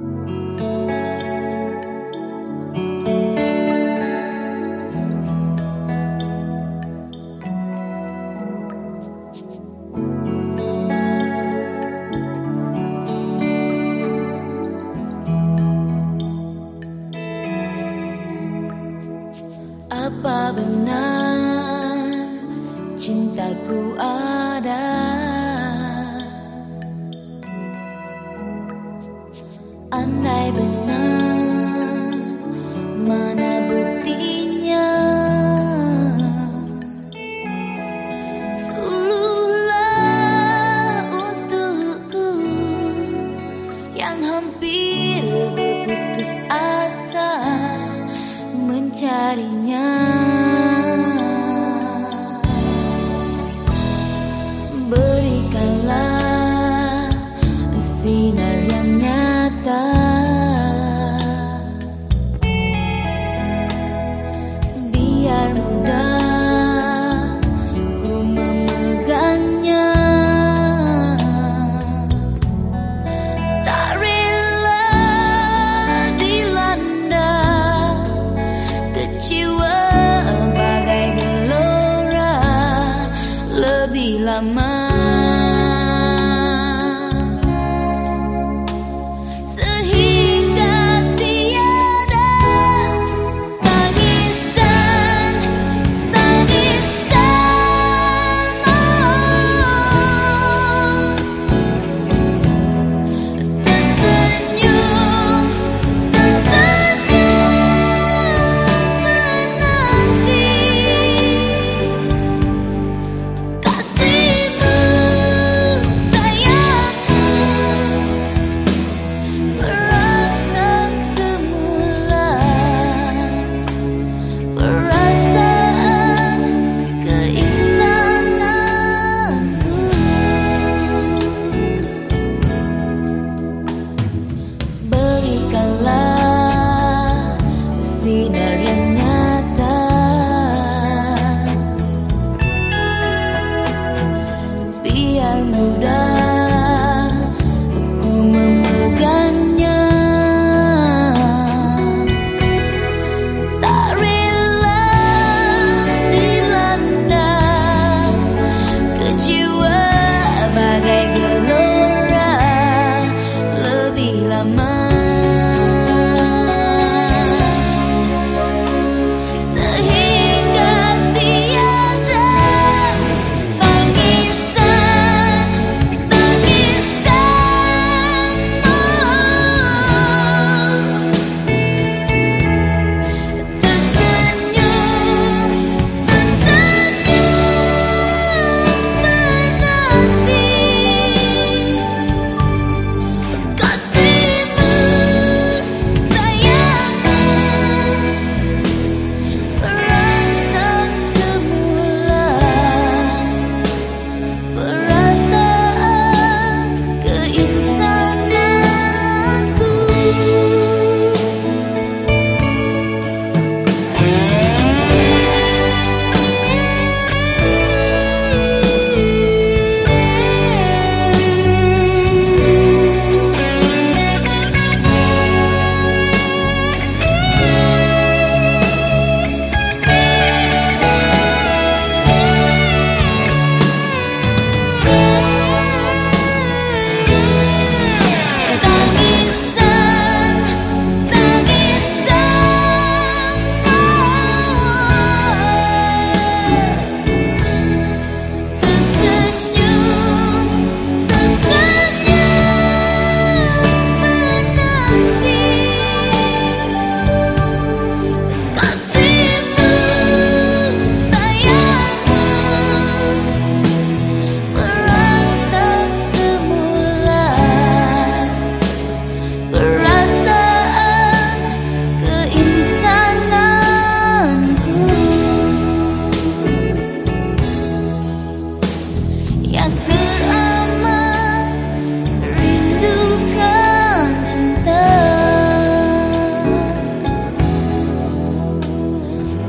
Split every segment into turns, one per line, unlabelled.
Apa benar cintaku ada benar. Mana buktinya? Suluhlah untukku yang hampir berputus asa mencarinya time. 人。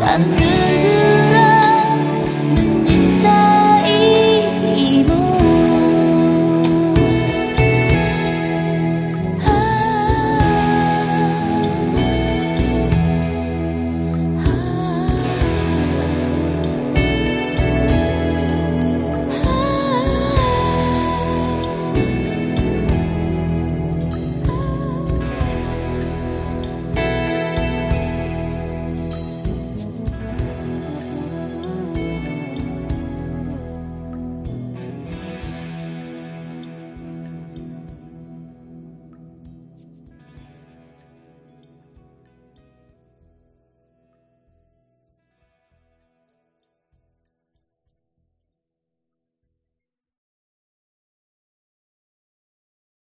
I'm good.